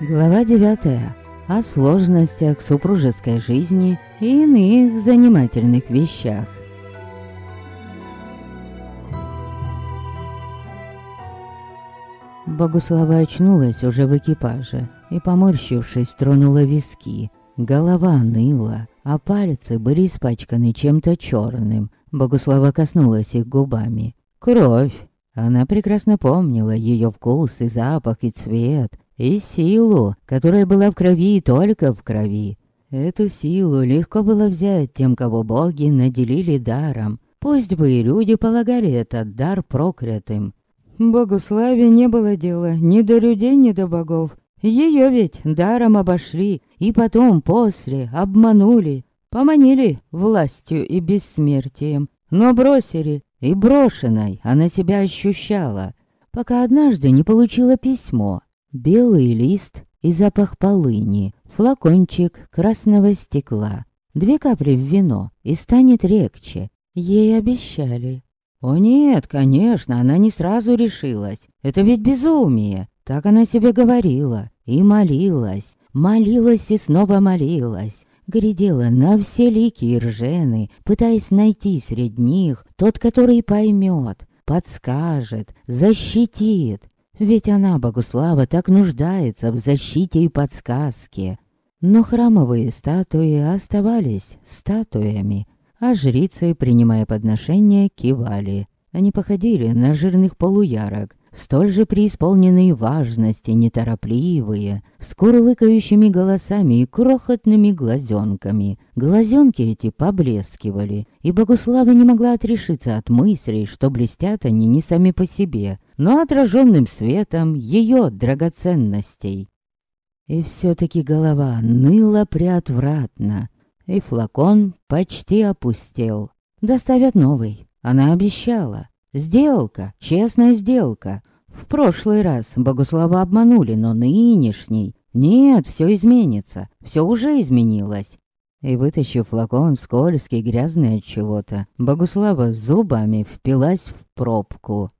Глава 9. О сложностях супружеской жизни и иных занимательных вещах. Богуслава очнулась уже в экипаже и, поморщившись, тронула виски. Голова ныла, а пальцы были испачканы чем-то черным. Богуслава коснулась их губами. Кровь! Она прекрасно помнила ее вкус и запах и цвет, и силу, которая была в крови и только в крови. Эту силу легко было взять тем, кого боги наделили даром. Пусть бы и люди полагали этот дар проклятым. Богуславе не было дела ни до людей, ни до богов. Ее ведь даром обошли, и потом, после, обманули, поманили властью и бессмертием, но бросили, и брошенной она себя ощущала, пока однажды не получила письмо. Белый лист и запах полыни, флакончик красного стекла, две капли в вино, и станет легче. Ей обещали. О нет, конечно, она не сразу решилась. Это ведь безумие. Так она себе говорила. И молилась. Молилась и снова молилась. Глядела на все лики и ржены, пытаясь найти среди них тот, который поймет, подскажет, защитит. Ведь она, Богуслава, так нуждается в защите и подсказке. Но храмовые статуи оставались статуями, а жрицы, принимая подношения, кивали. Они походили на жирных полуярок, столь же преисполненные важности, неторопливые, с курлыкающими голосами и крохотными глазенками. Глазенки эти поблескивали, и Богуслава не могла отрешиться от мыслей, что блестят они не сами по себе, но отраженным светом ее драгоценностей. И все-таки голова ныла приотвратно, и флакон почти опустел. Доставят новый, она обещала. Сделка, честная сделка. В прошлый раз Богуслава обманули, но нынешний... Нет, все изменится, все уже изменилось. И вытащив флакон скользкий, грязный от чего-то, Богуслава зубами впилась в пробку.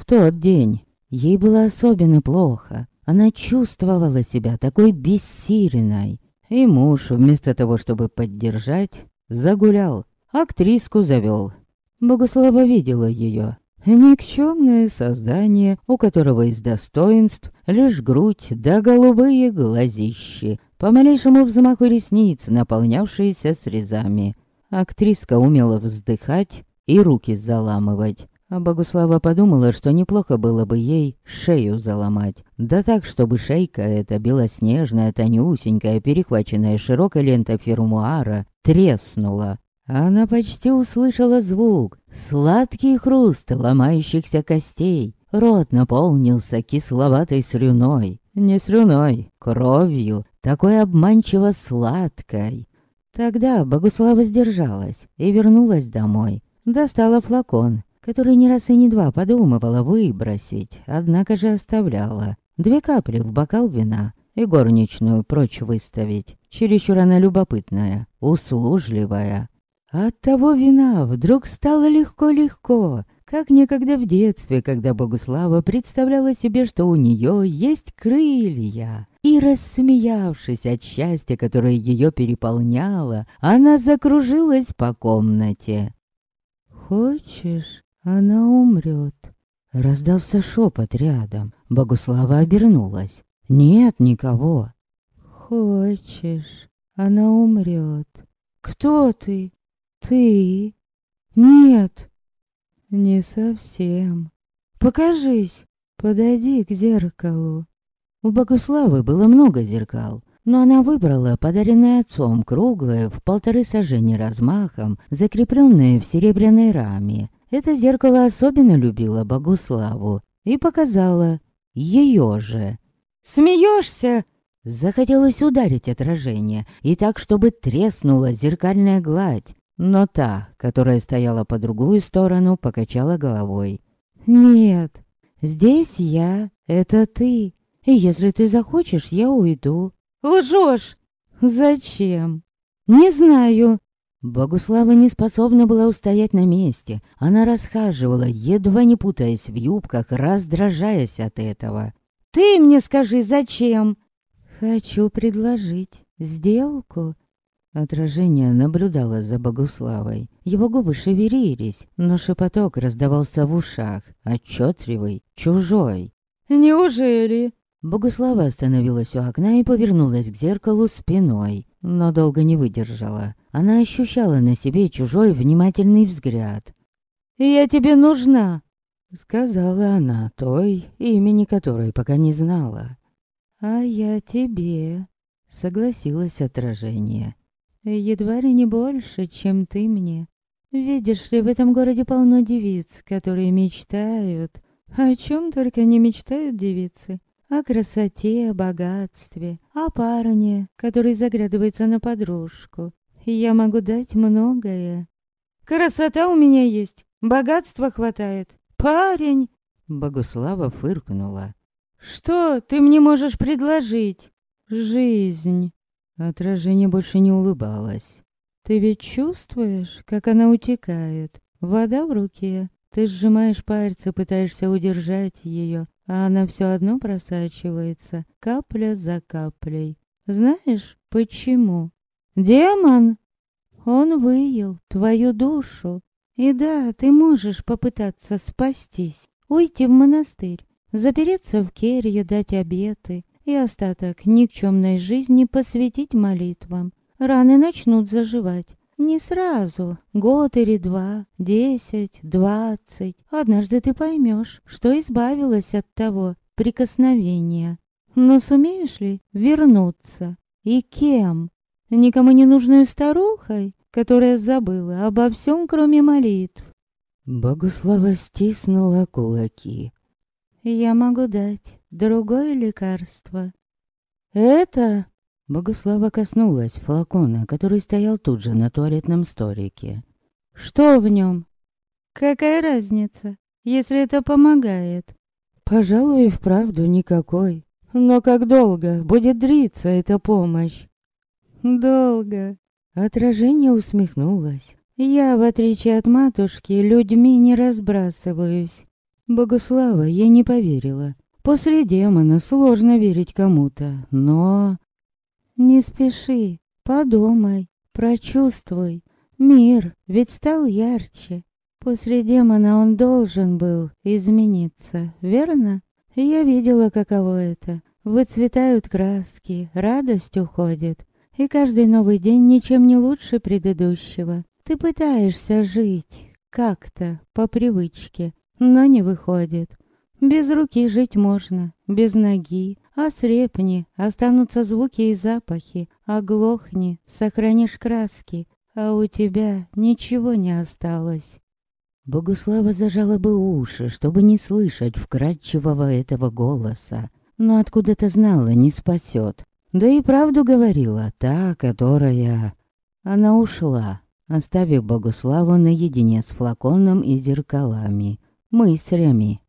В тот день ей было особенно плохо. Она чувствовала себя такой бессильной. И муж, вместо того, чтобы поддержать, загулял, актриску завел. Богослава видела ее. Никчемное создание, у которого из достоинств лишь грудь да голубые глазищи, по малейшему взмаху ресниц, наполнявшиеся срезами. Актриска умела вздыхать и руки заламывать. А Богуслава подумала, что неплохо было бы ей шею заломать. Да так, чтобы шейка эта белоснежная, тонюсенькая, перехваченная широкой лентой фермуара, треснула. Она почти услышала звук, сладкий хруст ломающихся костей. Рот наполнился кисловатой слюной. Не слюной, кровью, такой обманчиво сладкой. Тогда Богуслава сдержалась и вернулась домой. Достала флакон который не раз и не два подумывала выбросить, однако же оставляла. Две капли в бокал вина и горничную прочь выставить. Чересчур она любопытная, услужливая. От того вина вдруг стало легко-легко, как некогда в детстве, когда Богуслава представляла себе, что у нее есть крылья. И, рассмеявшись от счастья, которое ее переполняло, она закружилась по комнате. «Хочешь она умрет. Раздался шепот рядом. Богуслава обернулась. Нет никого. Хочешь, она умрет. Кто ты? Ты? Нет. Не совсем. Покажись. Подойди к зеркалу. У Богуславы было много зеркал, но она выбрала подаренное отцом круглое в полторы сажени размахом, закрепленное в серебряной раме. Это зеркало особенно любило Богуславу и показала ее же. «Смеешься?» Захотелось ударить отражение, и так, чтобы треснула зеркальная гладь. Но та, которая стояла по другую сторону, покачала головой. «Нет, здесь я, это ты. И если ты захочешь, я уйду». «Лжешь!» «Зачем?» «Не знаю. Богуслава не способна была устоять на месте. Она расхаживала, едва не путаясь в юбках, раздражаясь от этого. Ты мне скажи, зачем?» «Хочу предложить сделку». Отражение наблюдало за Богуславой. Его губы шевелились, но шепоток раздавался в ушах, отчетливый, чужой. «Неужели?» Богуслава остановилась у окна и повернулась к зеркалу спиной, но долго не выдержала. Она ощущала на себе чужой внимательный взгляд. «Я тебе нужна!» Сказала она той, имени которой пока не знала. «А я тебе», — согласилась отражение. «Едва ли не больше, чем ты мне. Видишь ли, в этом городе полно девиц, которые мечтают. О чем только не мечтают девицы. О красоте, о богатстве, о парне, который заглядывается на подружку. Я могу дать многое. Красота у меня есть, богатства хватает. Парень!» Богуслава фыркнула. «Что ты мне можешь предложить?» «Жизнь». Отражение больше не улыбалось. «Ты ведь чувствуешь, как она утекает? Вода в руке. Ты сжимаешь пальцы, пытаешься удержать ее, а она все одно просачивается, капля за каплей. Знаешь, почему? Демон! Он выел твою душу. И да, ты можешь попытаться спастись, уйти в монастырь, запереться в келье, дать обеты и остаток никчемной жизни посвятить молитвам. Раны начнут заживать. Не сразу, год или два, десять, двадцать. Однажды ты поймешь, что избавилась от того прикосновения. Но сумеешь ли вернуться? И кем? Никому не нужной старухой, которая забыла обо всем, кроме молитв. Богуслава стиснула кулаки. Я могу дать другое лекарство. Это... Богуслава коснулась флакона, который стоял тут же на туалетном столике. Что в нем? Какая разница, если это помогает? Пожалуй, и вправду никакой. Но как долго будет длиться эта помощь? Долго. Отражение усмехнулось. Я, в отличие от матушки, людьми не разбрасываюсь. Богуслава я не поверила. После демона сложно верить кому-то, но... Не спеши, подумай, прочувствуй. Мир ведь стал ярче. После демона он должен был измениться, верно? Я видела, каково это. Выцветают краски, радость уходит. И каждый новый день ничем не лучше предыдущего. Ты пытаешься жить, как-то, по привычке, но не выходит. Без руки жить можно, без ноги. Ослепни, останутся звуки и запахи. Оглохни, сохранишь краски. А у тебя ничего не осталось. Богуслава зажала бы уши, чтобы не слышать вкрадчивого этого голоса. Но откуда-то знала, не спасет. Да и правду говорила та, которая... Она ушла, оставив Богуславу наедине с флаконом и зеркалами, мыслями,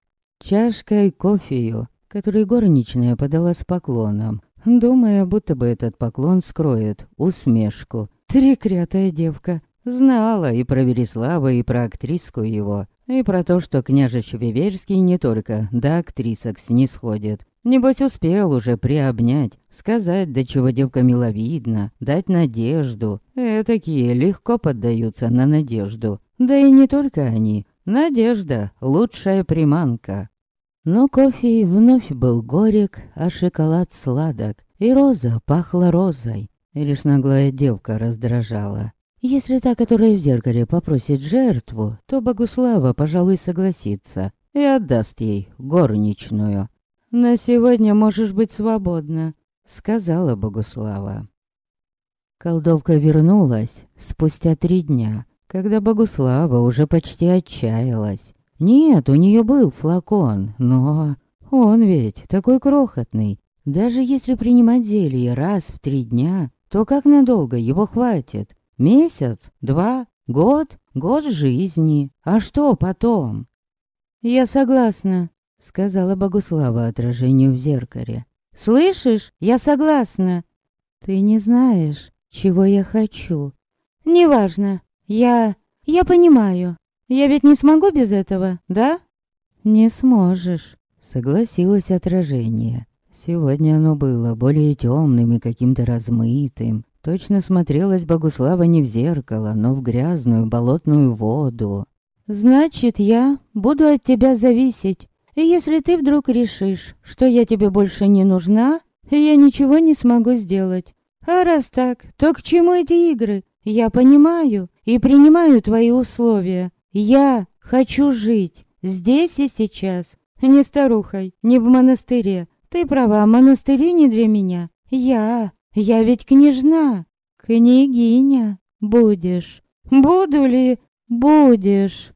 чашкой кофею, который горничная подала с поклоном, думая, будто бы этот поклон скроет усмешку. Треклятая девка знала и про Вереслава, и про актриску его, и про то, что княжич Виверский не только до актрисок снисходит, Небось успел уже приобнять, сказать, до чего девка миловидна, дать надежду. Этакие легко поддаются на надежду. Да и не только они. Надежда — лучшая приманка. Но кофе вновь был горек, а шоколад сладок, и роза пахла розой. И лишь наглая девка раздражала. Если та, которая в зеркале попросит жертву, то Богуслава, пожалуй, согласится и отдаст ей горничную. «На сегодня можешь быть свободна», — сказала Богуслава. Колдовка вернулась спустя три дня, когда Богуслава уже почти отчаялась. Нет, у нее был флакон, но он ведь такой крохотный. Даже если принимать зелье раз в три дня, то как надолго его хватит? Месяц? Два? Год? Год жизни? А что потом? «Я согласна», Сказала Богуслава отражению в зеркале. «Слышишь? Я согласна!» «Ты не знаешь, чего я хочу?» «Неважно. Я... я понимаю. Я ведь не смогу без этого, да?» «Не сможешь. Согласилось отражение. Сегодня оно было более темным и каким-то размытым. Точно смотрелась Богуслава не в зеркало, но в грязную болотную воду. «Значит, я буду от тебя зависеть. И если ты вдруг решишь, что я тебе больше не нужна, я ничего не смогу сделать. А раз так, то к чему эти игры? Я понимаю и принимаю твои условия. Я хочу жить здесь и сейчас. Не старухой, не в монастыре. Ты права, монастыри не для меня. Я, я ведь княжна. Княгиня будешь. Буду ли? Будешь.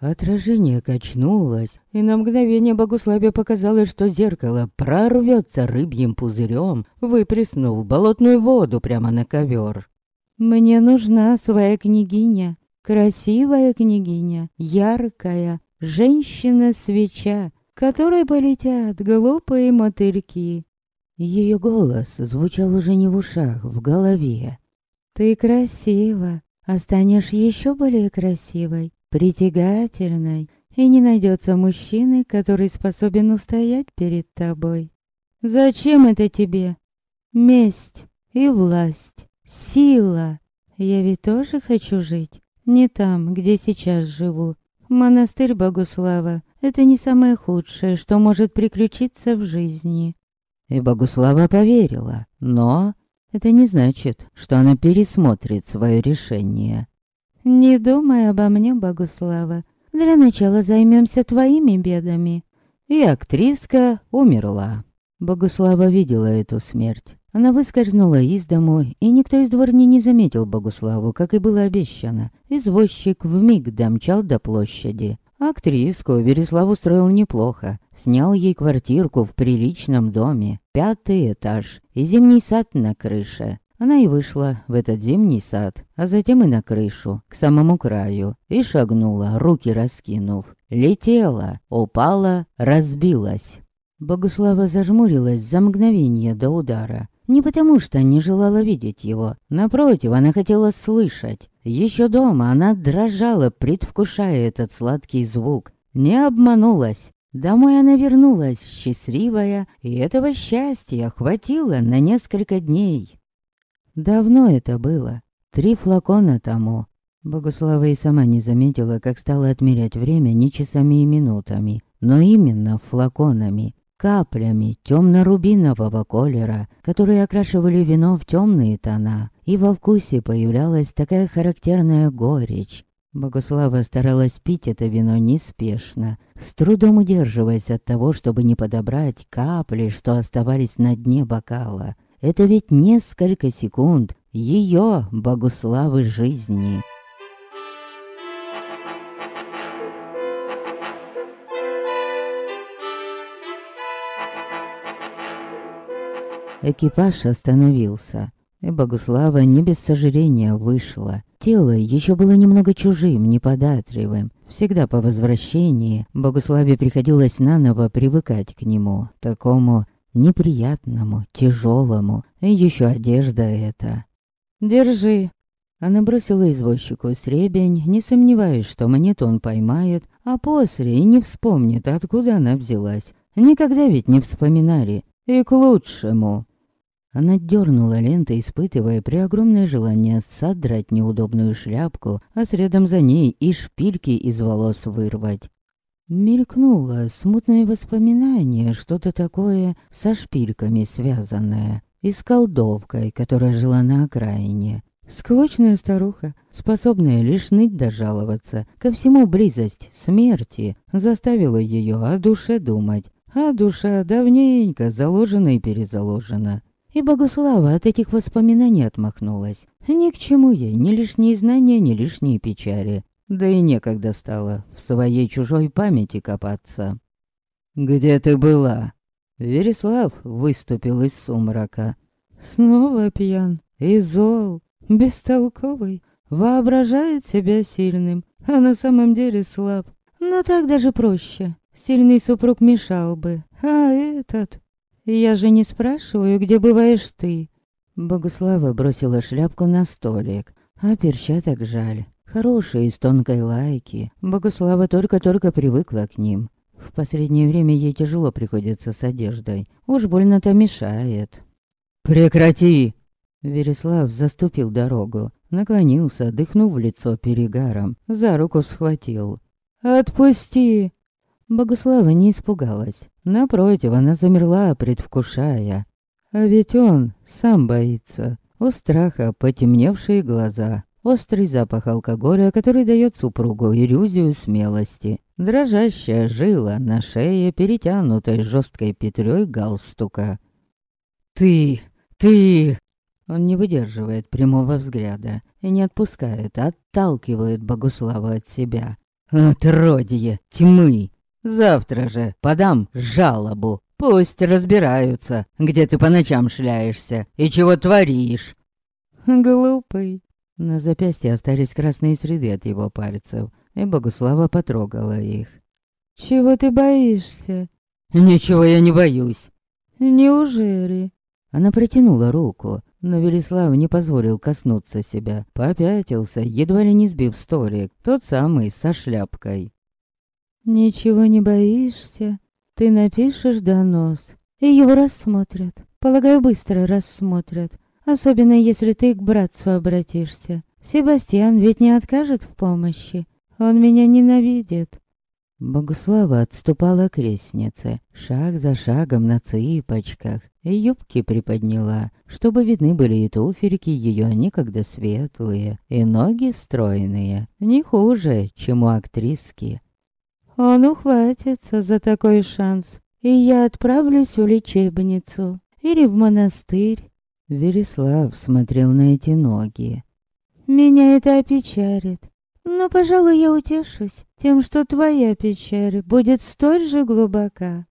Отражение качнулось, и на мгновение Богуславе показалось, что зеркало прорвется рыбьим пузырем, выплеснув болотную воду прямо на ковер. «Мне нужна своя княгиня, красивая княгиня, яркая, женщина-свеча, которой полетят глупые мотыльки». Ее голос звучал уже не в ушах, в голове. «Ты красива, а еще более красивой, притягательной, и не найдется мужчины, который способен устоять перед тобой. Зачем это тебе? Месть и власть, сила. Я ведь тоже хочу жить, не там, где сейчас живу. Монастырь Богуслава — это не самое худшее, что может приключиться в жизни. И Богуслава поверила, но это не значит, что она пересмотрит свое решение. «Не думай обо мне, Богуслава. Для начала займемся твоими бедами». И актриска умерла. Богуслава видела эту смерть. Она выскользнула из дому, и никто из дворни не заметил Богуславу, как и было обещано. Извозчик вмиг домчал до площади. Актриску Вереслав устроил неплохо. Снял ей квартирку в приличном доме, пятый этаж и зимний сад на крыше. Она и вышла в этот зимний сад, а затем и на крышу, к самому краю, и шагнула, руки раскинув. Летела, упала, разбилась. Богуслава зажмурилась за мгновение до удара. Не потому что не желала видеть его. Напротив, она хотела слышать. Еще дома она дрожала, предвкушая этот сладкий звук. Не обманулась. Домой она вернулась счастливая, и этого счастья хватило на несколько дней. Давно это было. Три флакона тому. Богуслава и сама не заметила, как стала отмерять время не часами и минутами, но именно флаконами, каплями темно-рубинового колера, которые окрашивали вино в темные тона, и во вкусе появлялась такая характерная горечь. Богуслава старалась пить это вино неспешно, с трудом удерживаясь от того, чтобы не подобрать капли, что оставались на дне бокала. Это ведь несколько секунд ее Богуславы жизни. Экипаж остановился, и Богуслава не без сожаления вышла. Тело еще было немного чужим, неподатливым. Всегда по возвращении Богуславе приходилось наново привыкать к нему, такому неприятному, тяжелому, и еще одежда эта. «Держи». Она бросила извозчику сребень, не сомневаясь, что монету он поймает, а после и не вспомнит, откуда она взялась. Никогда ведь не вспоминали. И к лучшему. Она дернула лентой, испытывая при огромное желание содрать неудобную шляпку, а следом за ней и шпильки из волос вырвать. Мелькнуло смутное воспоминание, что-то такое со шпильками связанное, и с колдовкой, которая жила на окраине. Склочная старуха, способная лишь ныть да жаловаться, ко всему близость смерти заставила ее о душе думать, а душа давненько заложена и перезаложена. И Богуслава от этих воспоминаний отмахнулась. Ни к чему ей ни лишние знания, ни лишние печали. Да и некогда стало в своей чужой памяти копаться. «Где ты была?» Вереслав выступил из сумрака. Снова пьян и зол, бестолковый, воображает себя сильным, а на самом деле слаб. Но так даже проще. Сильный супруг мешал бы, а этот... Я же не спрашиваю, где бываешь ты. Богуслава бросила шляпку на столик, а перчаток жаль. Хорошие, из тонкой лайки. Богуслава только-только привыкла к ним. В последнее время ей тяжело приходится с одеждой. Уж больно-то мешает. «Прекрати!» Вереслав заступил дорогу, наклонился, дыхнув в лицо перегаром, за руку схватил. «Отпусти!» Богуслава не испугалась. Напротив, она замерла, предвкушая. А ведь он сам боится. У страха потемневшие глаза, острый запах алкоголя, который дает супругу иллюзию смелости, дрожащая жила на шее, перетянутой жесткой петлей галстука. «Ты! Ты!» Он не выдерживает прямого взгляда и не отпускает, отталкивает Богуслава от себя. «Отродье тьмы! Завтра же подам жалобу. Пусть разбираются, где ты по ночам шляешься и чего творишь». Глупый. На запястье остались красные следы от его пальцев, и Богуслава потрогала их. «Чего ты боишься?» «Ничего я не боюсь». «Неужели?» Она протянула руку, но Велислав не позволил коснуться себя, попятился, едва ли не сбив столик, тот самый со шляпкой. «Ничего не боишься? Ты напишешь донос, и его рассмотрят. Полагаю, быстро рассмотрят, особенно если ты к братцу обратишься. Себастьян ведь не откажет в помощи, он меня ненавидит». Богуслава отступала к лестнице, шаг за шагом на цыпочках, и юбки приподняла, чтобы видны были и туфельки ее некогда светлые, и ноги стройные, не хуже, чем у актриски. Он ухватится за такой шанс, и я отправлюсь в лечебницу или в монастырь. Вереслав смотрел на эти ноги. Меня это опечалит, но, пожалуй, я утешусь тем, что твоя печаль будет столь же глубока.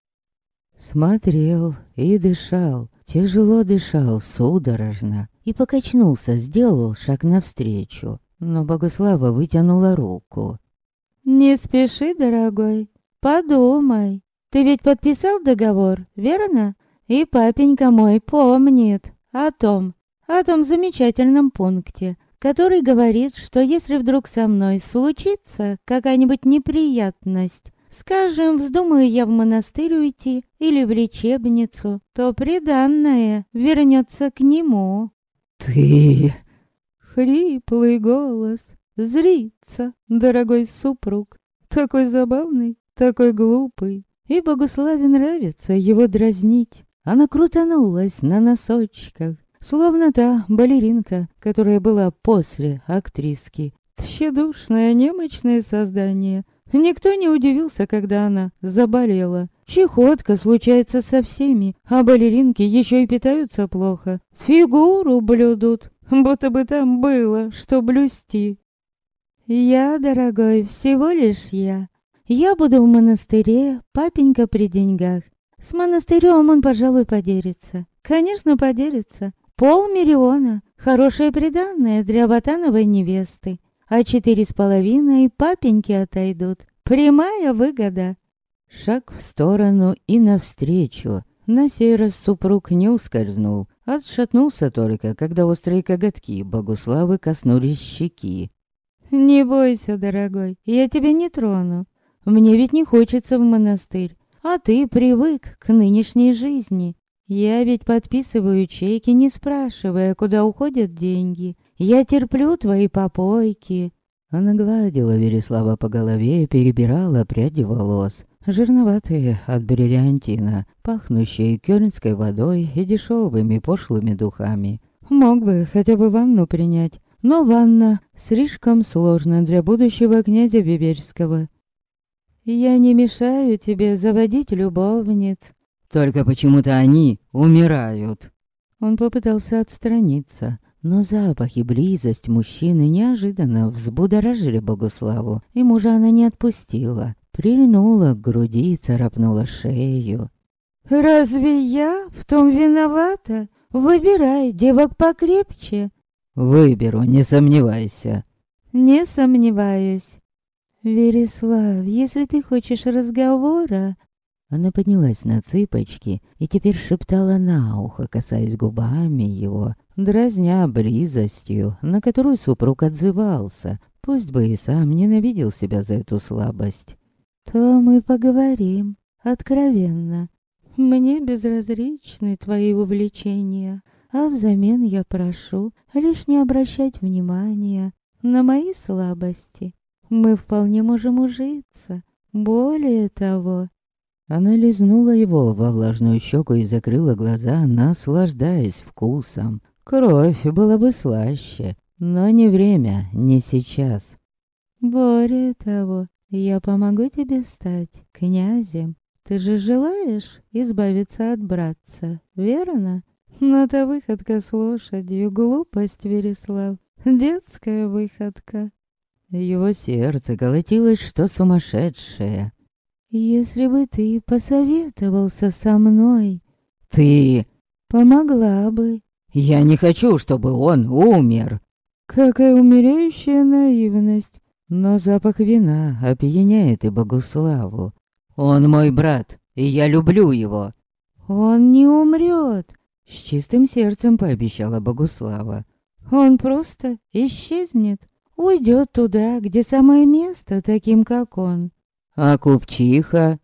Смотрел и дышал, тяжело дышал, судорожно, и покачнулся, сделал шаг навстречу. Но Богослава вытянула руку. «Не спеши, дорогой, подумай. Ты ведь подписал договор, верно? И папенька мой помнит о том, о том замечательном пункте, который говорит, что если вдруг со мной случится какая-нибудь неприятность, скажем, вздумаю я в монастырь уйти или в лечебницу, то приданное вернется к нему. «Ты...» Хриплый голос Зрится, дорогой супруг, такой забавный, такой глупый. И Богуславе нравится его дразнить. Она крутанулась на носочках, словно та балеринка, которая была после актриски. Тщедушное, немощное создание. Никто не удивился, когда она заболела. Чехотка случается со всеми, а балеринки еще и питаются плохо. Фигуру блюдут, будто бы там было, что блюсти. «Я, дорогой, всего лишь я. Я буду в монастыре, папенька при деньгах. С монастырем он, пожалуй, поделится. Конечно, поделится. Полмиллиона. Хорошее приданное для Батановой невесты. А четыре с половиной папеньки отойдут. Прямая выгода». Шаг в сторону и навстречу. На сей раз супруг не ускользнул. Отшатнулся только, когда острые коготки Богуславы коснулись щеки. «Не бойся, дорогой, я тебя не трону. Мне ведь не хочется в монастырь, а ты привык к нынешней жизни. Я ведь подписываю чеки, не спрашивая, куда уходят деньги. Я терплю твои попойки». Она гладила Вереслава по голове и перебирала пряди волос, жирноватые от бриллиантина, пахнущие кёльнской водой и дешевыми пошлыми духами. Мог бы хотя бы ванну принять, но ванна слишком сложна для будущего князя Биберского. Я не мешаю тебе заводить любовниц. Только почему-то они умирают. Он попытался отстраниться, но запах и близость мужчины неожиданно взбудоражили Богуславу, и мужа она не отпустила. Прильнула к груди и царапнула шею. «Разве я в том виновата? Выбирай девок покрепче, Выберу, не сомневайся. Не сомневаюсь. Вереслав, если ты хочешь разговора... Она поднялась на цыпочки и теперь шептала на ухо, касаясь губами его, дразня близостью, на которую супруг отзывался, пусть бы и сам ненавидел себя за эту слабость. то мы поговорим откровенно. Мне безразличны твои увлечения, а взамен я прошу лишь не обращать внимания на мои слабости. Мы вполне можем ужиться. Более того, она лизнула его во влажную щеку и закрыла глаза, наслаждаясь вкусом. Кровь была бы слаще, но не время, не сейчас. Более того, я помогу тебе стать князем. Ты же желаешь избавиться от братца, верно? Но та выходка с лошадью — глупость, Вереслав. Детская выходка. Его сердце колотилось, что сумасшедшее. Если бы ты посоветовался со мной... Ты... Помогла бы. Я не хочу, чтобы он умер. Какая умеряющая наивность. Но запах вина опьяняет и Богуславу. Он мой брат, и я люблю его. Он не умрет. С чистым сердцем пообещала Богуслава. Он просто исчезнет. Уйдет туда, где самое место таким, как он. А купчиха?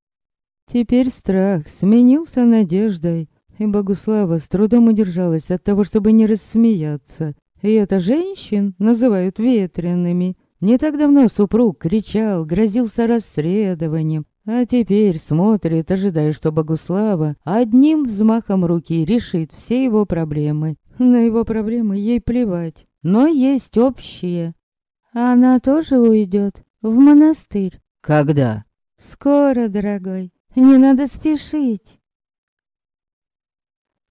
Теперь страх сменился надеждой, и Богуслава с трудом удержалась от того, чтобы не рассмеяться. И это женщин называют ветреными. Не так давно супруг кричал, грозился расследованием, а теперь смотрит, ожидая, что Богуслава одним взмахом руки решит все его проблемы. На его проблемы ей плевать, но есть общие. Она тоже уйдет в монастырь. Когда? Скоро, дорогой. Не надо спешить.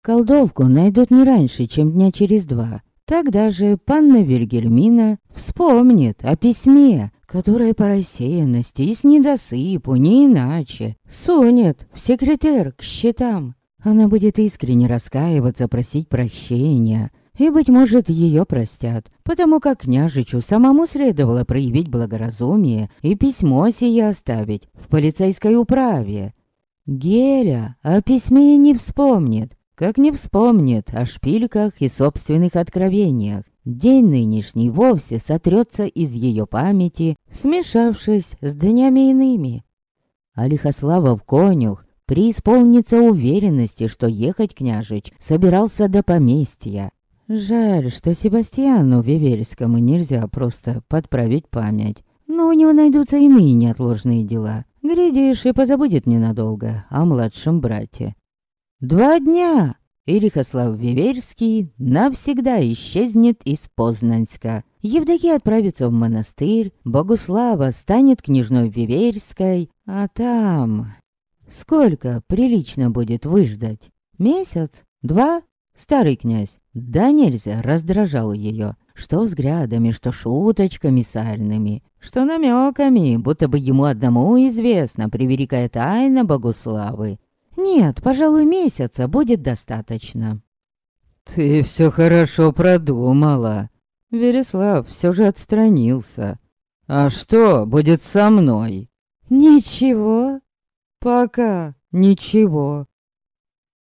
Колдовку найдут не раньше, чем дня через два. Тогда же панна Вильгельмина вспомнит о письме, которое по рассеянности и с недосыпу, не иначе, сунет в секретер к счетам. Она будет искренне раскаиваться, просить прощения, и, быть может, ее простят, потому как княжичу самому следовало проявить благоразумие и письмо сие оставить в полицейской управе. Геля о письме не вспомнит, как не вспомнит о шпильках и собственных откровениях. День нынешний вовсе сотрется из ее памяти, смешавшись с днями иными. А Лихославов конюх преисполнится уверенности, что ехать княжич собирался до поместья. Жаль, что Себастьяну Вивельскому нельзя просто подправить память. Но у него найдутся иные неотложные дела. Глядишь, и позабудет ненадолго о младшем брате. Два дня! И Рихослав Виверский навсегда исчезнет из Познанска. Евдокия отправится в монастырь, Богуслава станет княжной Виверской, а там... Сколько прилично будет выждать? Месяц? Два? Старый князь, да нельзя, раздражал ее, что взглядами, что шуточками сальными, что намеками, будто бы ему одному известна превеликая тайна Богуславы. Нет, пожалуй, месяца будет достаточно. «Ты все хорошо продумала». Вереслав все же отстранился. «А что будет со мной?» «Ничего. Пока ничего.